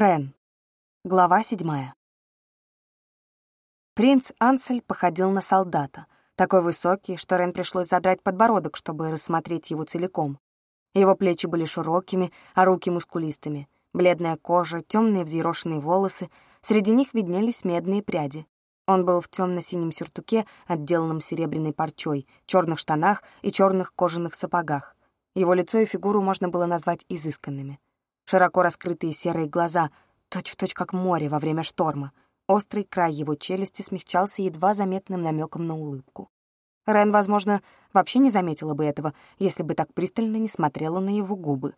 Рен. Глава седьмая. Принц Ансель походил на солдата, такой высокий, что Рен пришлось задрать подбородок, чтобы рассмотреть его целиком. Его плечи были широкими, а руки мускулистыми. Бледная кожа, темные взъерошенные волосы, среди них виднелись медные пряди. Он был в темно-синем сюртуке, отделанном серебряной парчой, черных штанах и черных кожаных сапогах. Его лицо и фигуру можно было назвать изысканными широко раскрытые серые глаза, точь-в-точь как море во время шторма. Острый край его челюсти смягчался едва заметным намеком на улыбку. Рен, возможно, вообще не заметила бы этого, если бы так пристально не смотрела на его губы.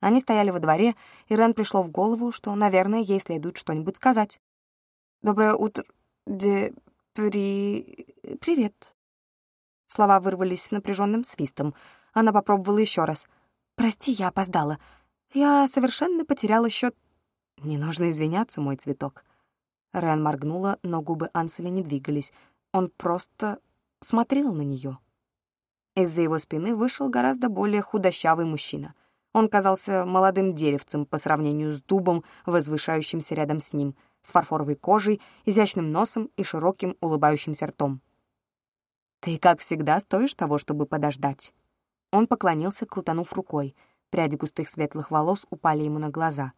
Они стояли во дворе, и Рен пришло в голову, что, наверное, ей следует что-нибудь сказать. «Доброе утро, де... при... привет». Слова вырвались с напряженным свистом. Она попробовала еще раз. «Прости, я опоздала. Я совершенно потеряла счет. Не нужно извиняться, мой цветок. Рен моргнула, но губы Анселя не двигались. Он просто смотрел на нее. Из-за его спины вышел гораздо более худощавый мужчина. Он казался молодым деревцем по сравнению с дубом, возвышающимся рядом с ним, с фарфоровой кожей, изящным носом и широким улыбающимся ртом. «Ты, как всегда, стоишь того, чтобы подождать». Он поклонился, крутанув рукой — Пряди густых светлых волос упали ему на глаза.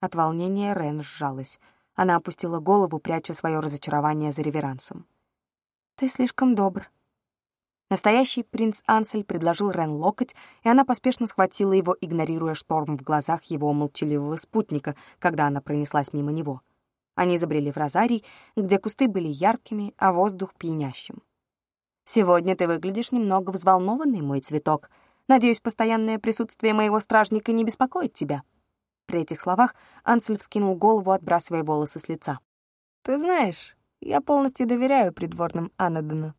От волнения Рен сжалась. Она опустила голову, пряча свое разочарование за реверансом. «Ты слишком добр». Настоящий принц Ансель предложил Рен локоть, и она поспешно схватила его, игнорируя шторм в глазах его молчаливого спутника, когда она пронеслась мимо него. Они забрели в розарий, где кусты были яркими, а воздух пьянящим. «Сегодня ты выглядишь немного взволнованный, мой цветок», Надеюсь, постоянное присутствие моего стражника не беспокоит тебя». При этих словах Ансель вскинул голову, отбрасывая волосы с лица. «Ты знаешь, я полностью доверяю придворным Анадена».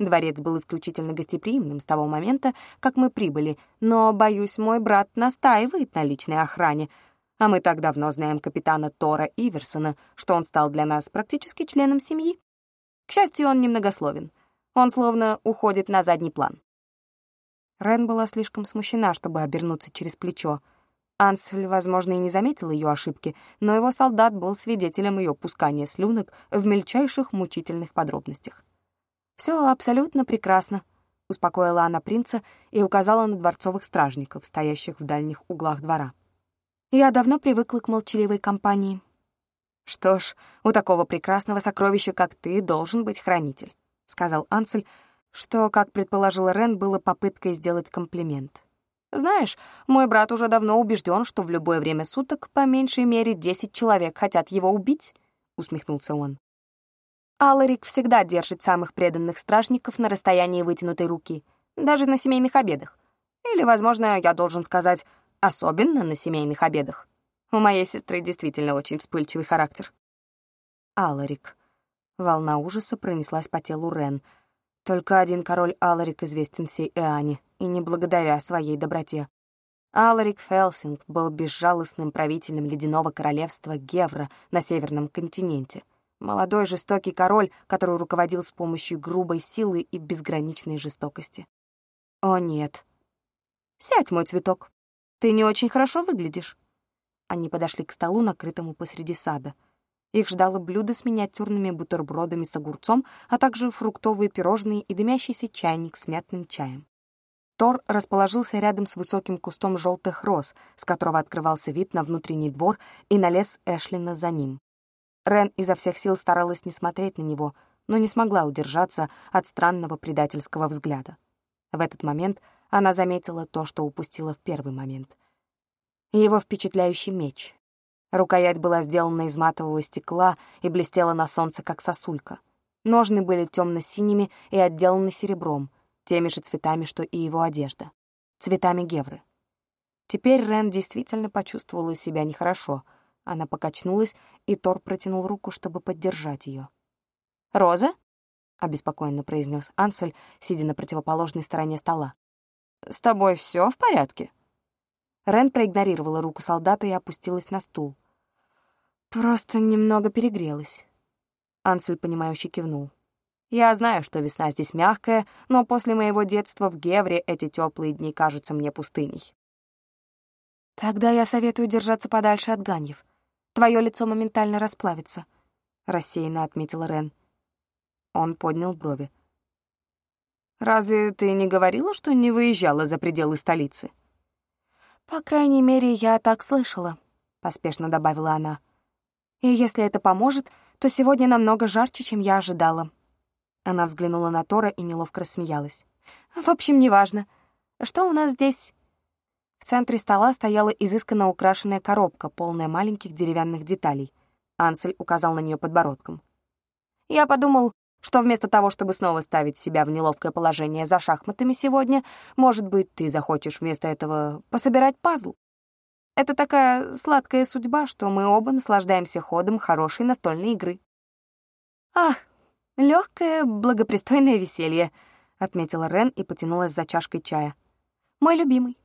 Дворец был исключительно гостеприимным с того момента, как мы прибыли, но, боюсь, мой брат настаивает на личной охране, а мы так давно знаем капитана Тора Иверсона, что он стал для нас практически членом семьи. К счастью, он немногословен. Он словно уходит на задний план. Рен была слишком смущена, чтобы обернуться через плечо. Ансель, возможно, и не заметил ее ошибки, но его солдат был свидетелем ее пускания слюнок в мельчайших мучительных подробностях. «Все абсолютно прекрасно», — успокоила она принца и указала на дворцовых стражников, стоящих в дальних углах двора. «Я давно привыкла к молчаливой компании». «Что ж, у такого прекрасного сокровища, как ты, должен быть хранитель», — сказал Ансель, что, как предположила Рен, было попыткой сделать комплимент. «Знаешь, мой брат уже давно убежден, что в любое время суток по меньшей мере десять человек хотят его убить», — усмехнулся он. Аларик всегда держит самых преданных стражников на расстоянии вытянутой руки, даже на семейных обедах. Или, возможно, я должен сказать, особенно на семейных обедах. У моей сестры действительно очень вспыльчивый характер. Аларик. Волна ужаса пронеслась по телу Рен — только один король Аларик известен всей Эане, и не благодаря своей доброте. Аларик Фелсинг был безжалостным правителем ледяного королевства Гевра на Северном континенте. Молодой жестокий король, который руководил с помощью грубой силы и безграничной жестокости. О, нет. Сядь, мой цветок. Ты не очень хорошо выглядишь. Они подошли к столу, накрытому посреди сада. Их ждало блюдо с миниатюрными бутербродами с огурцом, а также фруктовые пирожные и дымящийся чайник с мятным чаем. Тор расположился рядом с высоким кустом желтых роз, с которого открывался вид на внутренний двор и на лес Эшлина за ним. Рен изо всех сил старалась не смотреть на него, но не смогла удержаться от странного предательского взгляда. В этот момент она заметила то, что упустила в первый момент. Его впечатляющий меч, Рукоять была сделана из матового стекла и блестела на солнце, как сосулька. Ножны были темно-синими и отделаны серебром, теми же цветами, что и его одежда. Цветами гевры. Теперь Рен действительно почувствовала себя нехорошо. Она покачнулась, и Тор протянул руку, чтобы поддержать ее. «Роза?» — обеспокоенно произнес Ансель, сидя на противоположной стороне стола. «С тобой все в порядке?» Рен проигнорировала руку солдата и опустилась на стул. Просто немного перегрелась. Ансель, понимающе кивнул. Я знаю, что весна здесь мягкая, но после моего детства в Гевре эти теплые дни кажутся мне пустыней. Тогда я советую держаться подальше от ганьев. твое лицо моментально расплавится», — рассеянно отметила Рен. Он поднял брови. «Разве ты не говорила, что не выезжала за пределы столицы?» «По крайней мере, я так слышала», — поспешно добавила она. «И если это поможет, то сегодня намного жарче, чем я ожидала». Она взглянула на Тора и неловко рассмеялась. «В общем, неважно. Что у нас здесь?» В центре стола стояла изысканно украшенная коробка, полная маленьких деревянных деталей. Ансель указал на нее подбородком. «Я подумал, что вместо того, чтобы снова ставить себя в неловкое положение за шахматами сегодня, может быть, ты захочешь вместо этого пособирать пазл. Это такая сладкая судьба, что мы оба наслаждаемся ходом хорошей настольной игры. «Ах, легкое, благопристойное веселье», — отметила Рен и потянулась за чашкой чая. «Мой любимый».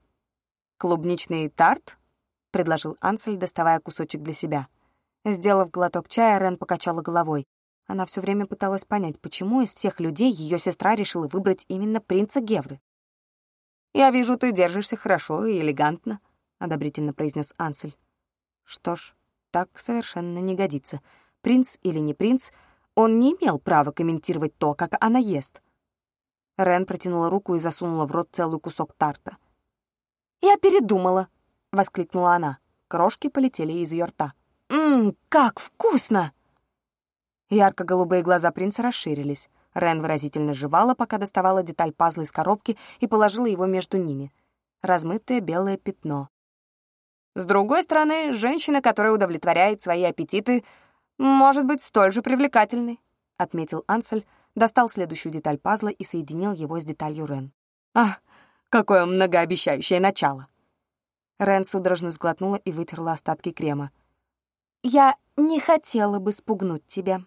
«Клубничный тарт?» — предложил Ансель, доставая кусочек для себя. Сделав глоток чая, Рен покачала головой. Она все время пыталась понять, почему из всех людей ее сестра решила выбрать именно принца Гевры. «Я вижу, ты держишься хорошо и элегантно», — одобрительно произнес Ансель. «Что ж, так совершенно не годится. Принц или не принц, он не имел права комментировать то, как она ест». Рен протянула руку и засунула в рот целый кусок тарта. «Я передумала», — воскликнула она. Крошки полетели из ее рта. «Ммм, как вкусно!» Ярко-голубые глаза принца расширились. Рен выразительно жевала, пока доставала деталь пазла из коробки и положила его между ними. Размытое белое пятно. С другой стороны, женщина, которая удовлетворяет свои аппетиты, может быть столь же привлекательной, отметил Ансель, достал следующую деталь пазла и соединил его с деталью Рен. «Ах, какое многообещающее начало!» Рен судорожно сглотнула и вытерла остатки крема. «Я не хотела бы спугнуть тебя»,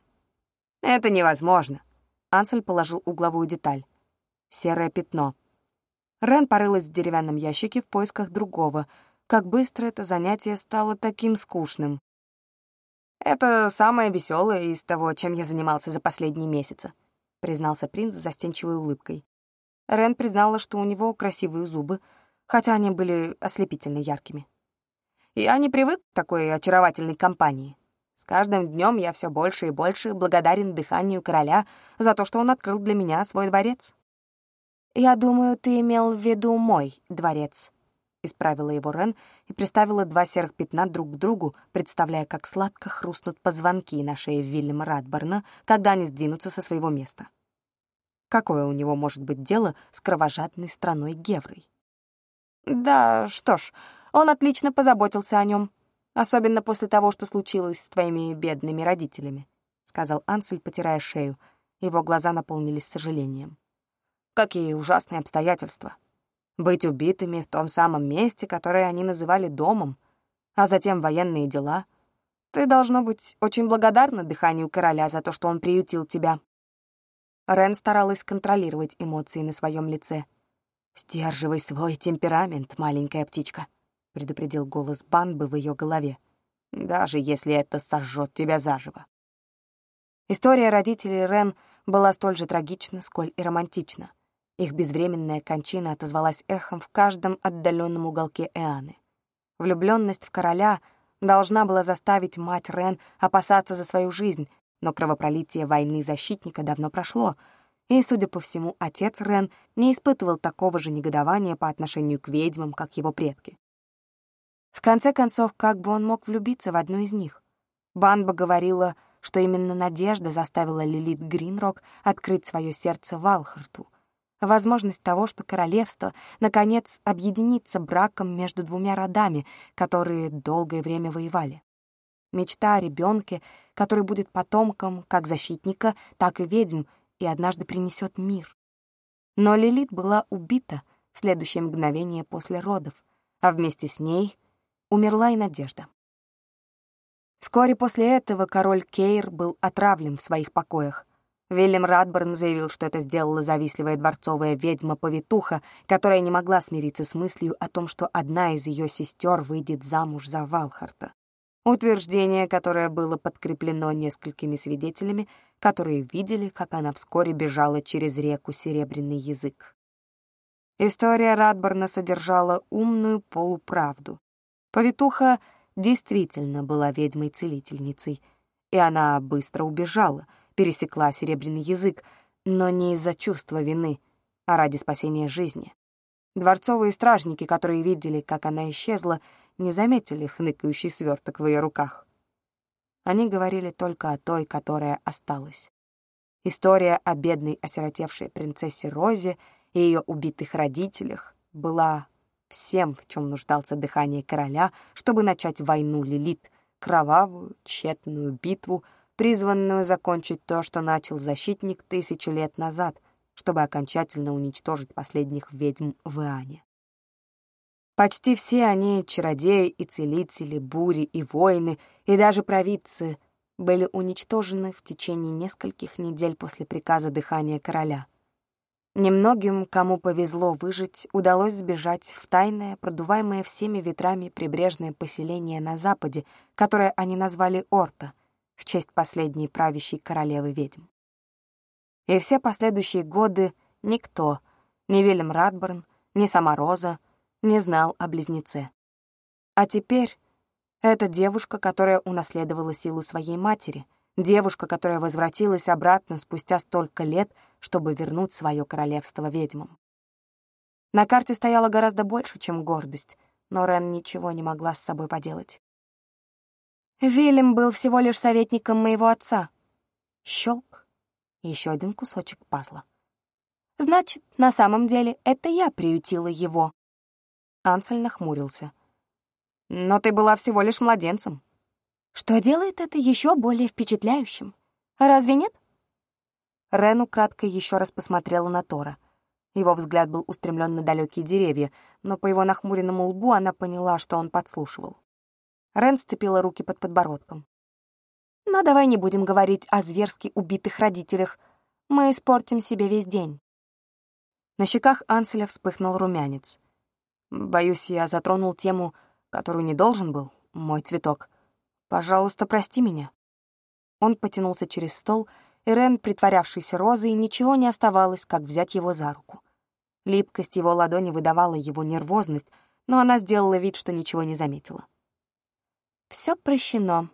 «Это невозможно». Ансель положил угловую деталь. Серое пятно. Рен порылась в деревянном ящике в поисках другого. Как быстро это занятие стало таким скучным. «Это самое веселое из того, чем я занимался за последние месяцы», признался принц с застенчивой улыбкой. Рен признала, что у него красивые зубы, хотя они были ослепительно яркими. «Я не привык к такой очаровательной компании. С каждым днем я все больше и больше благодарен дыханию короля за то, что он открыл для меня свой дворец. «Я думаю, ты имел в виду мой дворец», — исправила его Рен и приставила два серых пятна друг к другу, представляя, как сладко хрустнут позвонки на шее Вильяма Радборна, когда они сдвинутся со своего места. Какое у него может быть дело с кровожадной страной Геврой? «Да, что ж, он отлично позаботился о нем», Особенно после того, что случилось с твоими бедными родителями», — сказал Ансель, потирая шею. Его глаза наполнились сожалением. «Какие ужасные обстоятельства. Быть убитыми в том самом месте, которое они называли домом, а затем военные дела. Ты, должно быть, очень благодарна дыханию короля за то, что он приютил тебя». Рен старалась контролировать эмоции на своем лице. «Сдерживай свой темперамент, маленькая птичка», — предупредил голос Банбы в ее голове. «Даже если это сожжет тебя заживо». История родителей Рен была столь же трагична, сколь и романтична. Их безвременная кончина отозвалась эхом в каждом отдаленном уголке Эаны. Влюбленность в короля должна была заставить мать Рен опасаться за свою жизнь, но кровопролитие войны защитника давно прошло, и, судя по всему, отец Рен не испытывал такого же негодования по отношению к ведьмам, как его предки. В конце концов, как бы он мог влюбиться в одну из них? Банба говорила, что именно надежда заставила Лилит Гринрок открыть свое сердце Валхарту. Возможность того, что королевство, наконец, объединится браком между двумя родами, которые долгое время воевали. Мечта о ребенке, который будет потомком как защитника, так и ведьм, и однажды принесет мир. Но Лилит была убита в следующее мгновение после родов, а вместе с ней умерла и надежда. Вскоре после этого король Кейр был отравлен в своих покоях. Вильям Радборн заявил, что это сделала завистливая дворцовая ведьма-повитуха, которая не могла смириться с мыслью о том, что одна из ее сестер выйдет замуж за Валхарта. Утверждение, которое было подкреплено несколькими свидетелями, которые видели, как она вскоре бежала через реку Серебряный язык. История Радборна содержала умную полуправду. Повитуха действительно была ведьмой-целительницей, и она быстро убежала, пересекла серебряный язык, но не из-за чувства вины, а ради спасения жизни. Дворцовые стражники, которые видели, как она исчезла, не заметили хныкающий сверток в ее руках. Они говорили только о той, которая осталась. История о бедной осиротевшей принцессе Розе и ее убитых родителях была всем, в чем нуждался дыхание короля, чтобы начать войну Лилит, кровавую, тщетную битву, призванную закончить то, что начал защитник тысячу лет назад, чтобы окончательно уничтожить последних ведьм в Иане. Почти все они, чародеи и целители, бури и воины, и даже провидцы, были уничтожены в течение нескольких недель после приказа дыхания короля. Немногим, кому повезло выжить, удалось сбежать в тайное, продуваемое всеми ветрами прибрежное поселение на западе, которое они назвали Орта, в честь последней правящей королевы ведьм. И все последующие годы никто, ни Вильям Радборн, ни сама Роза, не знал о близнеце. А теперь это девушка, которая унаследовала силу своей матери, девушка, которая возвратилась обратно спустя столько лет, чтобы вернуть свое королевство ведьмам. На карте стояло гораздо больше, чем гордость, но Рен ничего не могла с собой поделать. Вильям был всего лишь советником моего отца. Щелк. Еще один кусочек пазла. Значит, на самом деле это я приютила его. Ансель нахмурился. «Но ты была всего лишь младенцем». «Что делает это еще более впечатляющим? Разве нет?» Рену кратко еще раз посмотрела на Тора. Его взгляд был устремлен на далекие деревья, но по его нахмуренному лбу она поняла, что он подслушивал. Рен сцепила руки под подбородком. «Но давай не будем говорить о зверски убитых родителях. Мы испортим себе весь день». На щеках Анселя вспыхнул румянец. Боюсь, я затронул тему, которую не должен был, мой цветок. Пожалуйста, прости меня. Он потянулся через стол, и Рен, притворявшийся розой, ничего не оставалось, как взять его за руку. Липкость его ладони выдавала его нервозность, но она сделала вид, что ничего не заметила. Все прощено.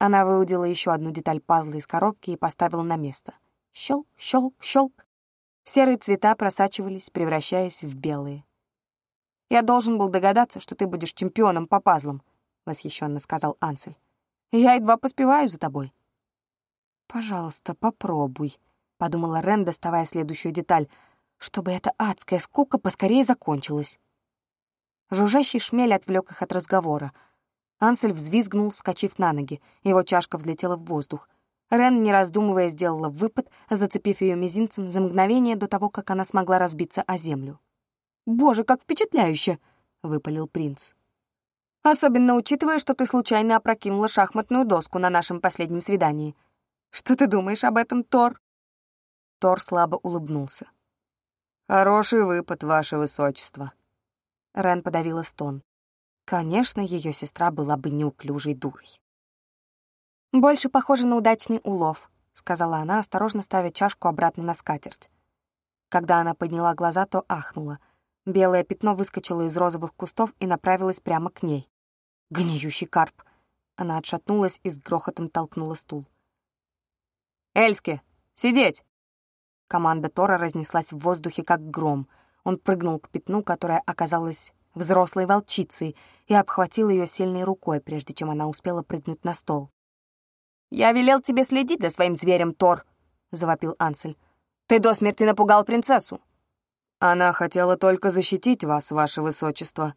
Она выудила еще одну деталь пазла из коробки и поставила на место. Щелк, щелк, щелк. Серые цвета просачивались, превращаясь в белые. «Я должен был догадаться, что ты будешь чемпионом по пазлам», — восхищенно сказал Ансель. «Я едва поспеваю за тобой». «Пожалуйста, попробуй», — подумала Рен, доставая следующую деталь, чтобы эта адская скука поскорее закончилась. Жужжащий шмель отвлек их от разговора. Ансель взвизгнул, вскочив на ноги. Его чашка взлетела в воздух. Рен, не раздумывая, сделала выпад, зацепив ее мизинцем за мгновение до того, как она смогла разбиться о землю. «Боже, как впечатляюще!» — выпалил принц. «Особенно учитывая, что ты случайно опрокинула шахматную доску на нашем последнем свидании. Что ты думаешь об этом, Тор?» Тор слабо улыбнулся. «Хороший выпад, ваше высочество». Рен подавила стон. Конечно, ее сестра была бы неуклюжей дурой. «Больше похоже на удачный улов», — сказала она, осторожно ставя чашку обратно на скатерть. Когда она подняла глаза, то ахнула — Белое пятно выскочило из розовых кустов и направилось прямо к ней. Гниющий карп. Она отшатнулась и с грохотом толкнула стул. «Эльске, сидеть!» Команда Тора разнеслась в воздухе, как гром. Он прыгнул к пятну, которое оказалось взрослой волчицей, и обхватил ее сильной рукой, прежде чем она успела прыгнуть на стол. «Я велел тебе следить за своим зверем, Тор!» — завопил Ансель. «Ты до смерти напугал принцессу!» «Она хотела только защитить вас, ваше высочество».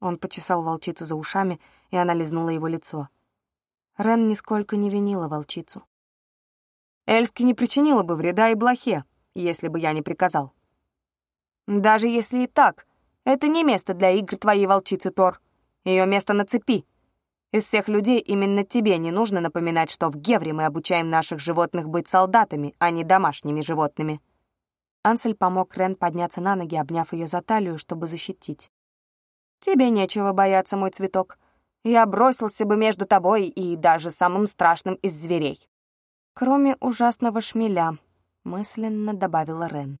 Он почесал волчицу за ушами, и она лизнула его лицо. Рен нисколько не винила волчицу. Эльски не причинила бы вреда и блохе, если бы я не приказал. Даже если и так, это не место для игр твоей волчицы, Тор. Ее место на цепи. Из всех людей именно тебе не нужно напоминать, что в Гевре мы обучаем наших животных быть солдатами, а не домашними животными. Ансель помог Рен подняться на ноги, обняв ее за талию, чтобы защитить. «Тебе нечего бояться, мой цветок. Я бросился бы между тобой и даже самым страшным из зверей». «Кроме ужасного шмеля», — мысленно добавила Рен.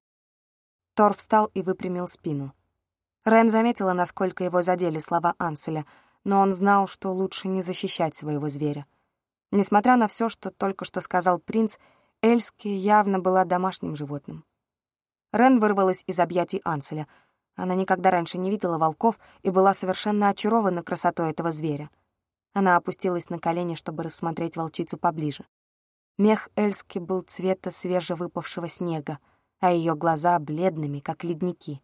Тор встал и выпрямил спину. Рен заметила, насколько его задели слова Анселя, но он знал, что лучше не защищать своего зверя. Несмотря на все, что только что сказал принц, Эльски явно была домашним животным. Рен вырвалась из объятий Анселя. Она никогда раньше не видела волков и была совершенно очарована красотой этого зверя. Она опустилась на колени, чтобы рассмотреть волчицу поближе. Мех Эльски был цвета свежевыпавшего снега, а ее глаза бледными, как ледники.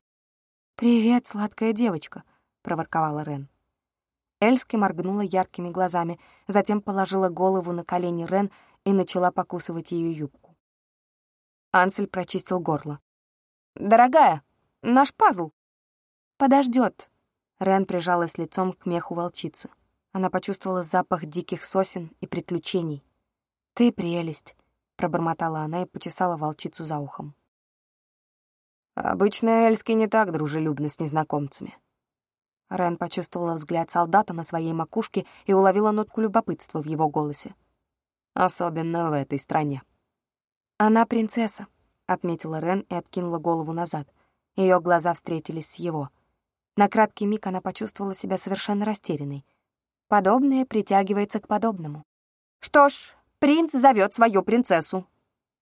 «Привет, сладкая девочка», — проворковала Рен. Эльски моргнула яркими глазами, затем положила голову на колени Рен и начала покусывать ее юбку. Ансель прочистил горло. «Дорогая, наш пазл!» «Подождет!» Рен прижалась лицом к меху волчицы. Она почувствовала запах диких сосен и приключений. «Ты прелесть!» — пробормотала она и почесала волчицу за ухом. Обычно Эльски не так дружелюбны с незнакомцами. Рен почувствовала взгляд солдата на своей макушке и уловила нотку любопытства в его голосе. Особенно в этой стране. «Она принцесса», — отметила Рен и откинула голову назад. Ее глаза встретились с его. На краткий миг она почувствовала себя совершенно растерянной. Подобное притягивается к подобному. «Что ж, принц зовет свою принцессу».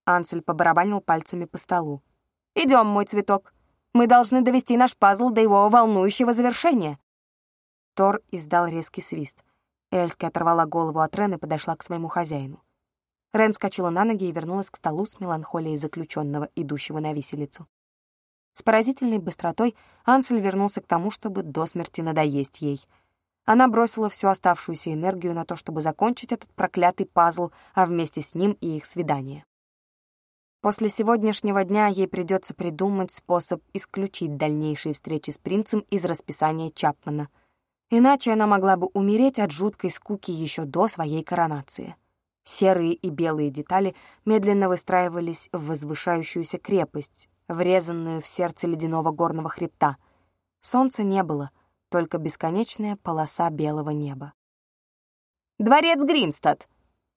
Ансель побарабанил пальцами по столу. Идем, мой цветок. Мы должны довести наш пазл до его волнующего завершения». Тор издал резкий свист. Эльски оторвала голову от Рен и подошла к своему хозяину. Рен вскочила на ноги и вернулась к столу с меланхолией заключенного, идущего на виселицу. С поразительной быстротой Ансель вернулся к тому, чтобы до смерти надоесть ей. Она бросила всю оставшуюся энергию на то, чтобы закончить этот проклятый пазл, а вместе с ним и их свидание. После сегодняшнего дня ей придется придумать способ исключить дальнейшие встречи с принцем из расписания Чапмана. Иначе она могла бы умереть от жуткой скуки еще до своей коронации. Серые и белые детали медленно выстраивались в возвышающуюся крепость, врезанную в сердце ледяного горного хребта. Солнца не было, только бесконечная полоса белого неба. «Дворец Гринстад!»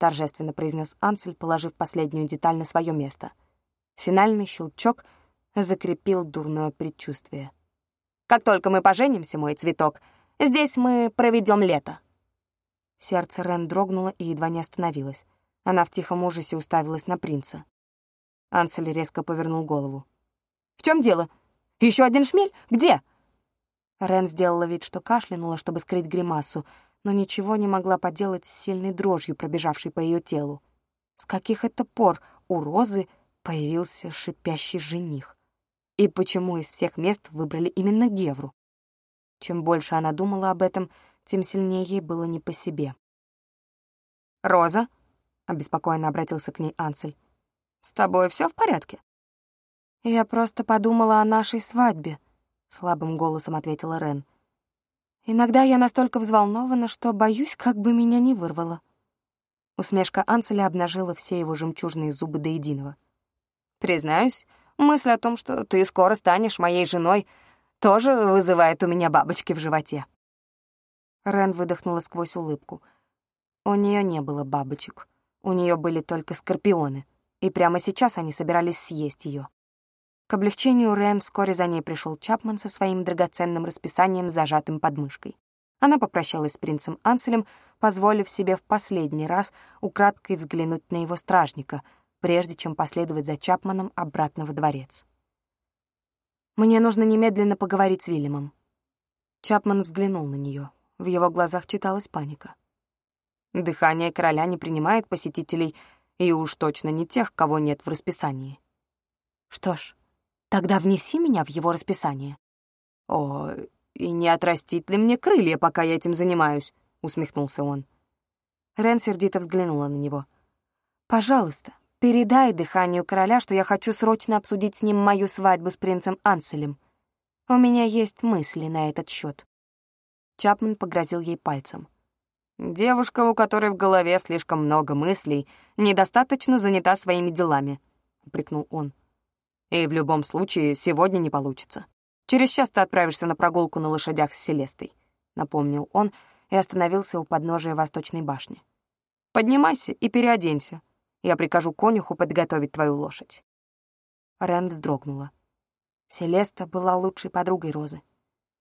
Торжественно произнес Ансель, положив последнюю деталь на свое место. Финальный щелчок закрепил дурное предчувствие. «Как только мы поженимся, мой цветок, здесь мы проведем лето». Сердце Рен дрогнуло и едва не остановилось. Она в тихом ужасе уставилась на принца. Ансель резко повернул голову. «В чем дело? Еще один шмель? Где?» Рен сделала вид, что кашлянула, чтобы скрыть гримасу, но ничего не могла поделать с сильной дрожью, пробежавшей по ее телу. С каких это пор у Розы появился шипящий жених? И почему из всех мест выбрали именно Гевру? Чем больше она думала об этом, тем сильнее ей было не по себе. «Роза?» — обеспокоенно обратился к ней Ансель. «С тобой все в порядке?» «Я просто подумала о нашей свадьбе», — слабым голосом ответила Рен. Иногда я настолько взволнована, что боюсь, как бы меня не вырвало. Усмешка Анцеля обнажила все его жемчужные зубы до единого. «Признаюсь, мысль о том, что ты скоро станешь моей женой, тоже вызывает у меня бабочки в животе». Рен выдохнула сквозь улыбку. У нее не было бабочек. У нее были только скорпионы, и прямо сейчас они собирались съесть ее. К облегчению Рен вскоре за ней пришел Чапман со своим драгоценным расписанием, зажатым под мышкой. Она попрощалась с принцем Анселем, позволив себе в последний раз украдкой взглянуть на его стражника, прежде чем последовать за Чапманом обратно во дворец. «Мне нужно немедленно поговорить с Вильямом». Чапман взглянул на нее. В его глазах читалась паника. Дыхание короля не принимает посетителей, и уж точно не тех, кого нет в расписании. Что ж, Тогда внеси меня в его расписание». «О, и не отрастит ли мне крылья, пока я этим занимаюсь?» — усмехнулся он. Рен сердито взглянула на него. «Пожалуйста, передай дыханию короля, что я хочу срочно обсудить с ним мою свадьбу с принцем Анселем. У меня есть мысли на этот счет. Чапман погрозил ей пальцем. «Девушка, у которой в голове слишком много мыслей, недостаточно занята своими делами», — упрекнул он. И в любом случае сегодня не получится. Через час ты отправишься на прогулку на лошадях с Селестой», — напомнил он и остановился у подножия Восточной башни. «Поднимайся и переоденься. Я прикажу конюху подготовить твою лошадь». Рен вздрогнула. Селеста была лучшей подругой Розы.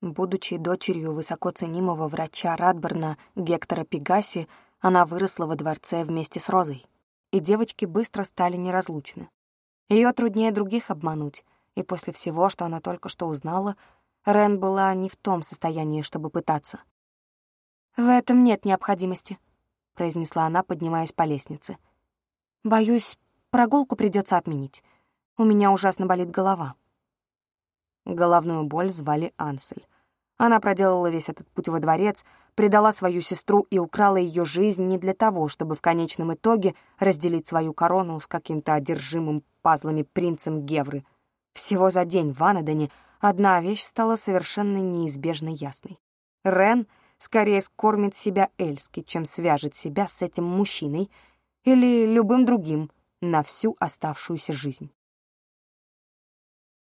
Будучи дочерью высокоценимого врача Радберна Гектора Пегаси, она выросла во дворце вместе с Розой, и девочки быстро стали неразлучны. Ее труднее других обмануть, и после всего, что она только что узнала, Рен была не в том состоянии, чтобы пытаться. «В этом нет необходимости», — произнесла она, поднимаясь по лестнице. «Боюсь, прогулку придется отменить. У меня ужасно болит голова». Головную боль звали Ансель. Она проделала весь этот путь во дворец, предала свою сестру и украла ее жизнь не для того, чтобы в конечном итоге разделить свою корону с каким-то одержимым пазлами принцем Гевры. Всего за день в Анадоне одна вещь стала совершенно неизбежно ясной. Рен скорее скормит себя Эльски, чем свяжет себя с этим мужчиной или любым другим на всю оставшуюся жизнь.